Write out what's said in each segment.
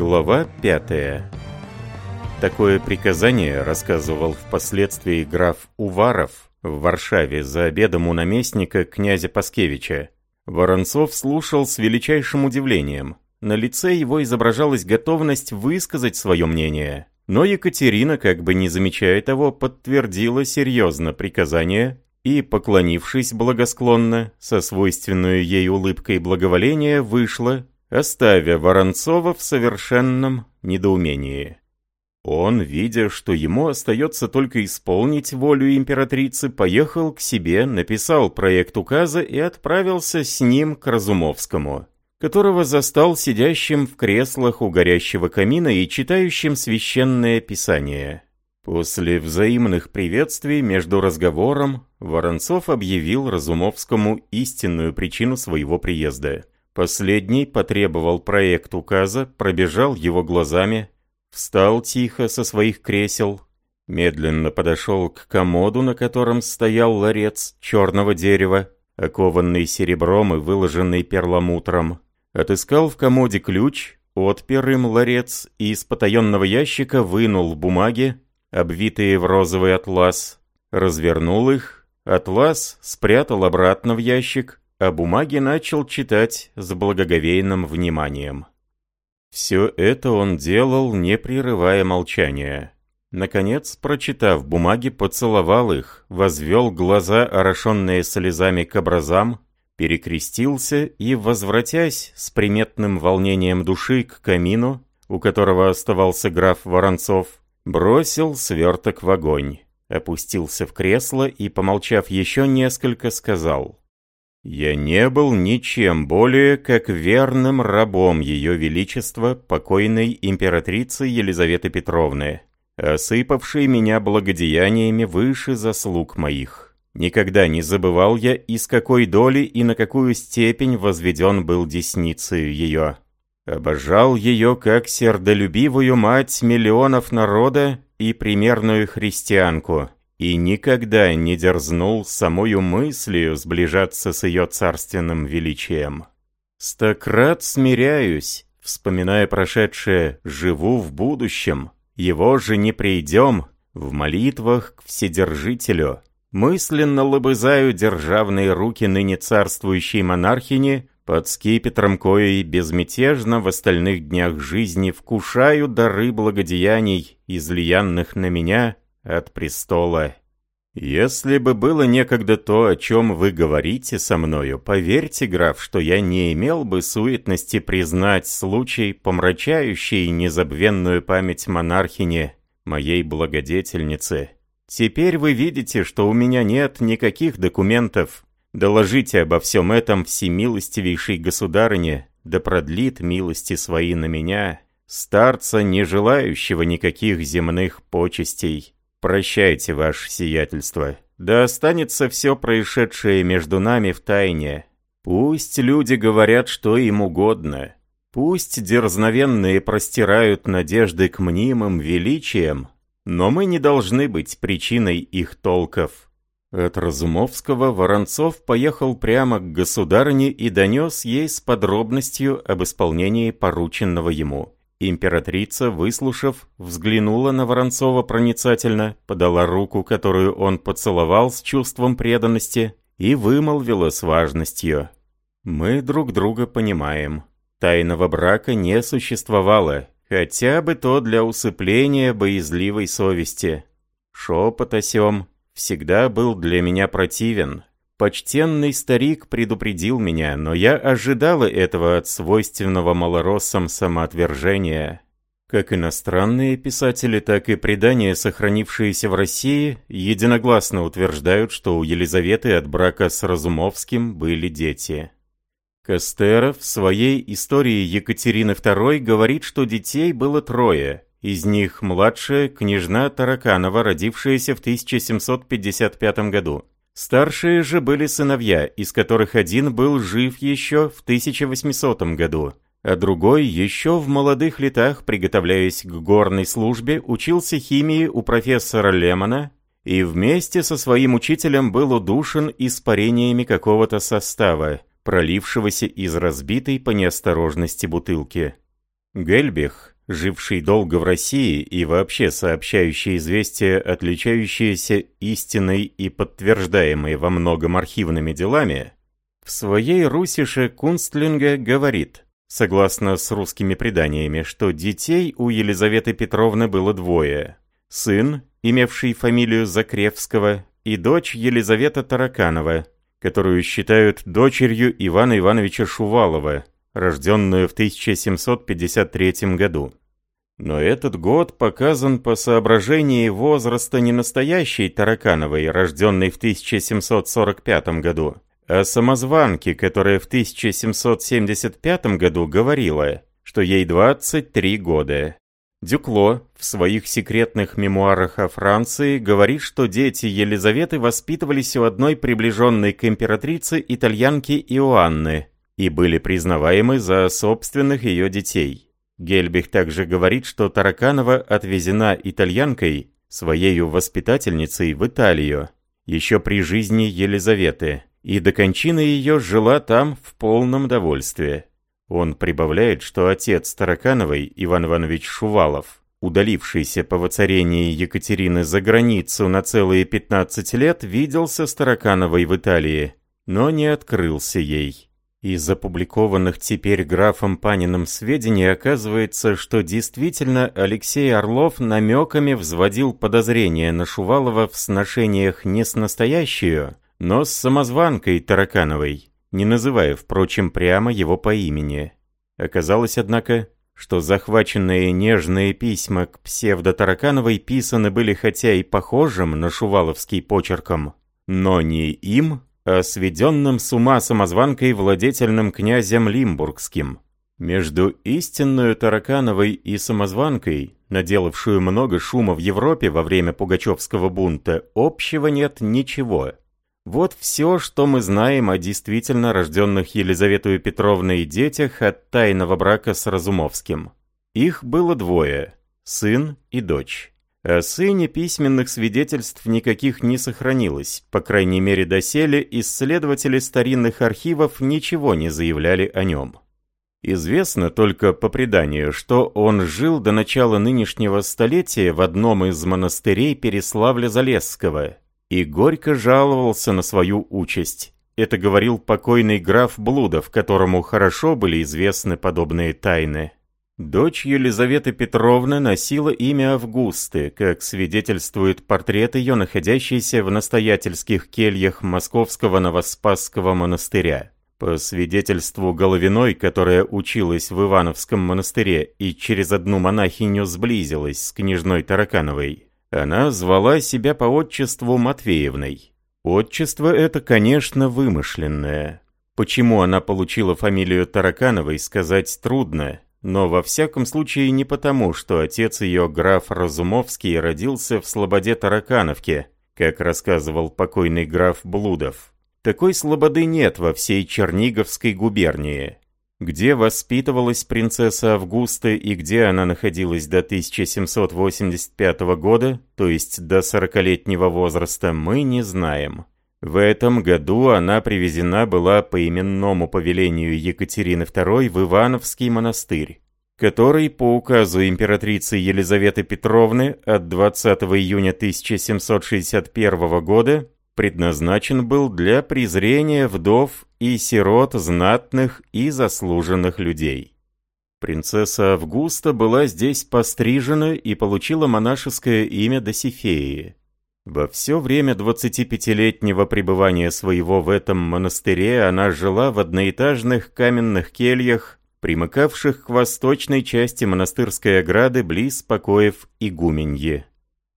Глава 5 Такое приказание рассказывал впоследствии граф Уваров в Варшаве за обедом у наместника князя Паскевича. Воронцов слушал с величайшим удивлением. На лице его изображалась готовность высказать свое мнение. Но Екатерина, как бы не замечая того, подтвердила серьезно приказание и, поклонившись благосклонно, со свойственной ей улыбкой благоволения, вышла, оставя Воронцова в совершенном недоумении. Он, видя, что ему остается только исполнить волю императрицы, поехал к себе, написал проект указа и отправился с ним к Разумовскому, которого застал сидящим в креслах у горящего камина и читающим священное писание. После взаимных приветствий между разговором Воронцов объявил Разумовскому истинную причину своего приезда. Последний потребовал проект указа, пробежал его глазами, встал тихо со своих кресел, медленно подошел к комоду, на котором стоял ларец черного дерева, окованный серебром и выложенный перламутром, отыскал в комоде ключ, отпер им ларец и из потаенного ящика вынул бумаги, обвитые в розовый атлас, развернул их, атлас спрятал обратно в ящик, а бумаги начал читать с благоговейным вниманием. Все это он делал, не прерывая молчания. Наконец, прочитав бумаги, поцеловал их, возвел глаза, орошенные слезами к образам, перекрестился и, возвратясь с приметным волнением души к камину, у которого оставался граф Воронцов, Бросил сверток в огонь, опустился в кресло и, помолчав еще несколько, сказал. «Я не был ничем более, как верным рабом Ее Величества, покойной императрицы Елизаветы Петровны, осыпавшей меня благодеяниями выше заслуг моих. Никогда не забывал я, из какой доли и на какую степень возведен был десницей ее». Обожал ее как сердолюбивую мать миллионов народа и примерную христианку, и никогда не дерзнул самою мыслью сближаться с ее царственным величием. Стократ смиряюсь, вспоминая прошедшее «живу в будущем», его же не придем, в молитвах к Вседержителю. Мысленно лобызаю державные руки ныне царствующей монархини под скипетром коей безмятежно в остальных днях жизни вкушаю дары благодеяний, излиянных на меня от престола. Если бы было некогда то, о чем вы говорите со мною, поверьте, граф, что я не имел бы суетности признать случай, помрачающий незабвенную память монархини, моей благодетельницы. Теперь вы видите, что у меня нет никаких документов, Доложите обо всем этом всемилостивейшей государыне, да продлит милости свои на меня, старца, не желающего никаких земных почестей. Прощайте, ваше сиятельство. Да останется все происшедшее между нами в тайне. Пусть люди говорят, что им угодно. Пусть дерзновенные простирают надежды к мнимым величиям, но мы не должны быть причиной их толков. От Разумовского Воронцов поехал прямо к государыне и донес ей с подробностью об исполнении порученного ему. Императрица, выслушав, взглянула на Воронцова проницательно, подала руку, которую он поцеловал с чувством преданности, и вымолвила с важностью. «Мы друг друга понимаем. Тайного брака не существовало, хотя бы то для усыпления боязливой совести. Шепот о сём всегда был для меня противен. Почтенный старик предупредил меня, но я ожидала этого от свойственного малороссам самоотвержения. Как иностранные писатели, так и предания, сохранившиеся в России, единогласно утверждают, что у Елизаветы от брака с Разумовским были дети. Кастеров в своей истории Екатерины II говорит, что детей было трое – из них младшая княжна Тараканова, родившаяся в 1755 году. Старшие же были сыновья, из которых один был жив еще в 1800 году, а другой еще в молодых летах, приготовляясь к горной службе, учился химии у профессора Лемона и вместе со своим учителем был удушен испарениями какого-то состава, пролившегося из разбитой по неосторожности бутылки. Гельбих, живший долго в России и вообще сообщающий известия, отличающиеся истинной и подтверждаемой во многом архивными делами, в своей «Русише Кунстлинге» говорит, согласно с русскими преданиями, что детей у Елизаветы Петровны было двое. Сын, имевший фамилию Закревского, и дочь Елизавета Тараканова, которую считают дочерью Ивана Ивановича Шувалова, рожденную в 1753 году. Но этот год показан по соображении возраста не настоящей Таракановой, рожденной в 1745 году, а самозванки, которая в 1775 году говорила, что ей 23 года. Дюкло в своих секретных мемуарах о Франции говорит, что дети Елизаветы воспитывались у одной приближенной к императрице итальянки Иоанны и были признаваемы за собственных ее детей. Гельбих также говорит, что Тараканова отвезена итальянкой, своею воспитательницей, в Италию, еще при жизни Елизаветы, и до кончины ее жила там в полном довольстве. Он прибавляет, что отец Таракановой, Иван Иванович Шувалов, удалившийся по воцарении Екатерины за границу на целые 15 лет, виделся с Таракановой в Италии, но не открылся ей. Из опубликованных теперь графом Паниным сведений оказывается, что действительно Алексей Орлов намеками взводил подозрения на Шувалова в сношениях не с настоящую, но с самозванкой Таракановой не называя, впрочем, прямо его по имени. Оказалось, однако, что захваченные нежные письма к псевдо-Таракановой писаны были хотя и похожим на шуваловский почерком, но не им, а сведенным с ума самозванкой владетельным князем Лимбургским. Между истинную Таракановой и самозванкой, наделавшую много шума в Европе во время Пугачевского бунта, общего нет ничего. Вот все, что мы знаем о действительно рожденных Елизаветой Петровной детях от тайного брака с Разумовским. Их было двое – сын и дочь. О сыне письменных свидетельств никаких не сохранилось, по крайней мере доселе исследователи старинных архивов ничего не заявляли о нем. Известно только по преданию, что он жил до начала нынешнего столетия в одном из монастырей Переславля-Залесского – и горько жаловался на свою участь. Это говорил покойный граф Блудов, которому хорошо были известны подобные тайны. Дочь Елизаветы Петровны носила имя Августы, как свидетельствует портрет ее, находящийся в настоятельских кельях Московского Новоспасского монастыря. По свидетельству Головиной, которая училась в Ивановском монастыре и через одну монахиню сблизилась с княжной Таракановой, она звала себя по отчеству Матвеевной. Отчество это, конечно, вымышленное. Почему она получила фамилию Таракановой, сказать трудно, но во всяком случае не потому, что отец ее, граф Разумовский, родился в Слободе Таракановке, как рассказывал покойный граф Блудов. Такой слободы нет во всей Черниговской губернии где воспитывалась принцесса Августа и где она находилась до 1785 года, то есть до 40-летнего возраста, мы не знаем. В этом году она привезена была по именному повелению Екатерины II в Ивановский монастырь, который по указу императрицы Елизаветы Петровны от 20 июня 1761 года предназначен был для презрения вдов и сирот знатных и заслуженных людей. Принцесса Августа была здесь пострижена и получила монашеское имя Досифеи. Во все время 25-летнего пребывания своего в этом монастыре она жила в одноэтажных каменных кельях, примыкавших к восточной части монастырской ограды близ покоев игуменьи.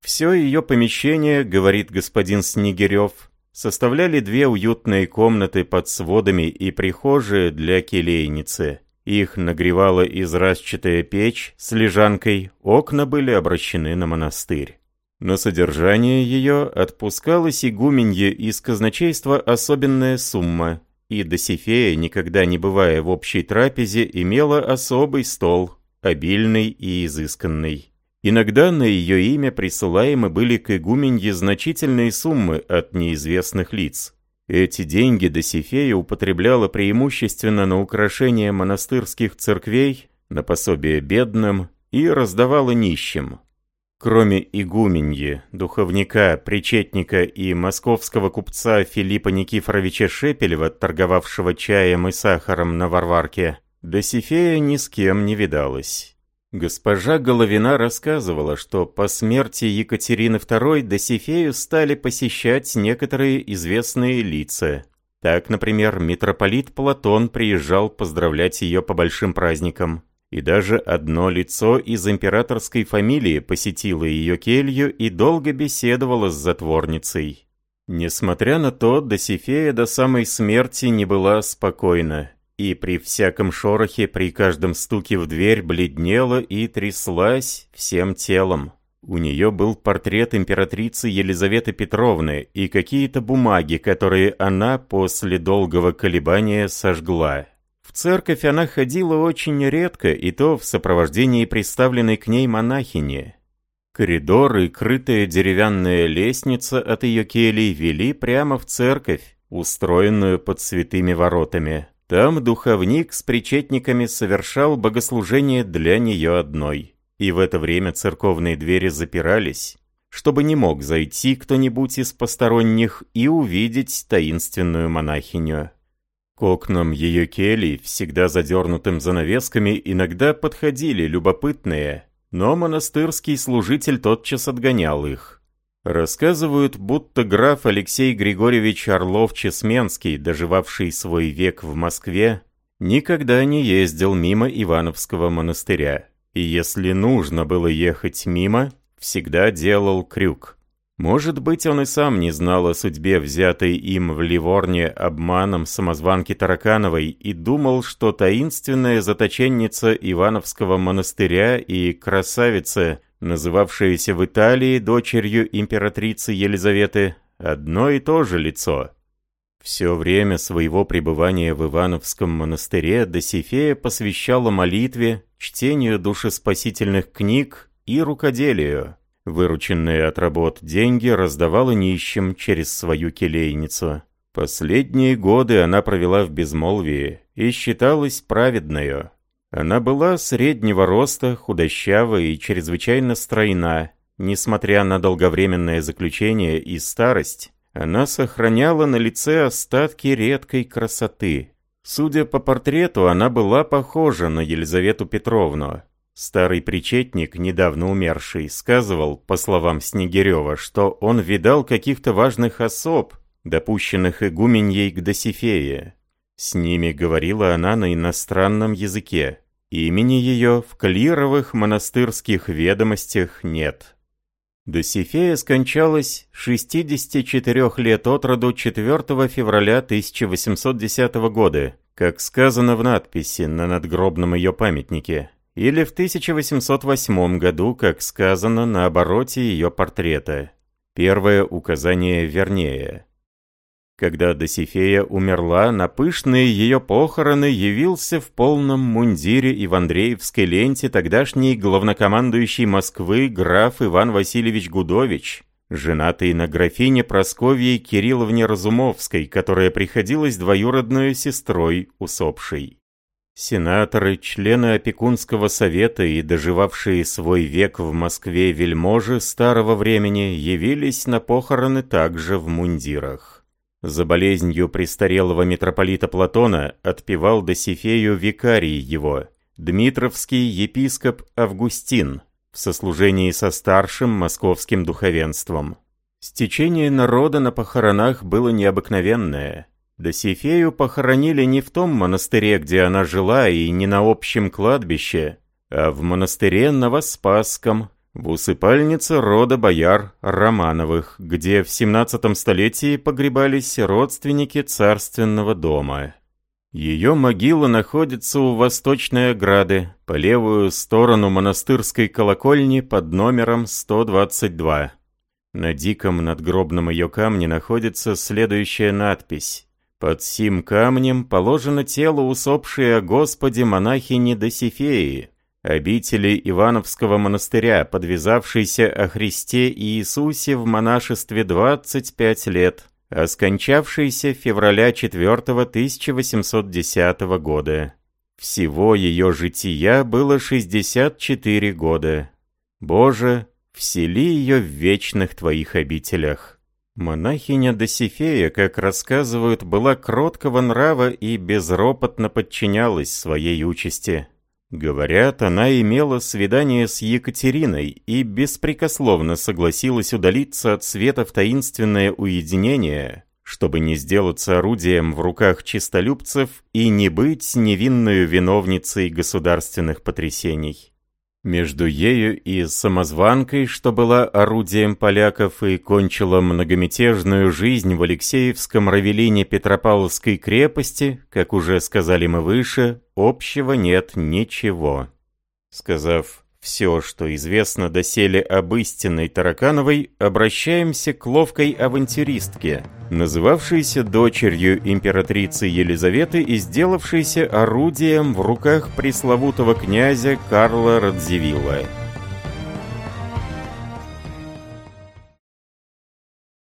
Все ее помещение, говорит господин Снегирев, составляли две уютные комнаты под сводами и прихожие для келейницы. Их нагревала израсчатая печь с лежанкой, окна были обращены на монастырь. На содержание ее отпускалась игуменье из казначейства особенная сумма, и Досифея, никогда не бывая в общей трапезе, имела особый стол, обильный и изысканный. Иногда на ее имя присылаемы были к игуменье значительные суммы от неизвестных лиц. Эти деньги Досифея употребляла преимущественно на украшение монастырских церквей, на пособие бедным и раздавала нищим. Кроме игуменьи, духовника, причетника и московского купца Филиппа Никифоровича Шепелева, торговавшего чаем и сахаром на Варварке, Досифея ни с кем не видалась. Госпожа Головина рассказывала, что по смерти Екатерины II Досифею стали посещать некоторые известные лица. Так, например, митрополит Платон приезжал поздравлять ее по большим праздникам. И даже одно лицо из императорской фамилии посетило ее келью и долго беседовало с затворницей. Несмотря на то, Досифея до самой смерти не была спокойна, и при всяком шорохе, при каждом стуке в дверь бледнела и тряслась всем телом. У нее был портрет императрицы Елизаветы Петровны и какие-то бумаги, которые она после долгого колебания сожгла. Церковь она ходила очень редко, и то в сопровождении представленной к ней монахини. Коридор и крытая деревянная лестница от ее келий вели прямо в церковь, устроенную под святыми воротами. Там духовник с причетниками совершал богослужение для нее одной. И в это время церковные двери запирались, чтобы не мог зайти кто-нибудь из посторонних и увидеть таинственную монахиню. К окнам ее кельи, всегда задернутым занавесками, иногда подходили любопытные, но монастырский служитель тотчас отгонял их. Рассказывают, будто граф Алексей Григорьевич Орлов-Чесменский, доживавший свой век в Москве, никогда не ездил мимо Ивановского монастыря. И если нужно было ехать мимо, всегда делал крюк. Может быть, он и сам не знал о судьбе, взятой им в Ливорне обманом самозванки Таракановой, и думал, что таинственная заточенница Ивановского монастыря и красавица, называвшаяся в Италии дочерью императрицы Елизаветы, одно и то же лицо. Все время своего пребывания в Ивановском монастыре Досифея посвящала молитве, чтению душеспасительных книг и рукоделию. Вырученные от работ деньги раздавала нищим через свою келейницу. Последние годы она провела в безмолвии и считалась праведною. Она была среднего роста, худощавая и чрезвычайно стройна. Несмотря на долговременное заключение и старость, она сохраняла на лице остатки редкой красоты. Судя по портрету, она была похожа на Елизавету Петровну. Старый причетник, недавно умерший, сказывал, по словам Снегирева, что он видал каких-то важных особ, допущенных игуменьей к Досифее. С ними говорила она на иностранном языке. Имени ее в клировых монастырских ведомостях нет. Досифея скончалась 64 лет от роду 4 февраля 1810 года, как сказано в надписи на надгробном ее памятнике или в 1808 году, как сказано на обороте ее портрета. Первое указание вернее. Когда Досифея умерла, на пышные ее похороны явился в полном мундире и в Андреевской ленте тогдашний главнокомандующий Москвы граф Иван Васильевич Гудович, женатый на графине Просковьей Кирилловне Разумовской, которая приходилась двоюродной сестрой усопшей. Сенаторы, члены опекунского совета и доживавшие свой век в Москве вельможи старого времени явились на похороны также в мундирах. За болезнью престарелого митрополита Платона отпевал Досифею викарий его, Дмитровский епископ Августин, в сослужении со старшим московским духовенством. Стечение народа на похоронах было необыкновенное – Досифею похоронили не в том монастыре, где она жила, и не на общем кладбище, а в монастыре Новоспасском, в усыпальнице рода бояр Романовых, где в 17 столетии погребались родственники царственного дома. Ее могила находится у восточной ограды, по левую сторону монастырской колокольни под номером 122. На диком надгробном ее камне находится следующая надпись под сим камнем положено тело усопшей о Господе монахини Досифеи, обители Ивановского монастыря, подвязавшейся о Христе и Иисусе в монашестве 25 лет, а скончавшейся февраля 4 1810 года. Всего ее жития было 64 года. Боже, всели ее в вечных твоих обителях. Монахиня Досифея, как рассказывают, была кроткого нрава и безропотно подчинялась своей участи. Говорят, она имела свидание с Екатериной и беспрекословно согласилась удалиться от света в таинственное уединение, чтобы не сделаться орудием в руках чистолюбцев и не быть невинную виновницей государственных потрясений. Между ею и самозванкой, что была орудием поляков и кончила многомятежную жизнь в Алексеевском равелине Петропавловской крепости, как уже сказали мы выше, общего нет ничего. Сказав все, что известно доселе об истинной Таракановой, обращаемся к ловкой авантюристке, называвшейся дочерью императрицы Елизаветы и сделавшейся орудием в руках пресловутого князя Карла Радзивилла.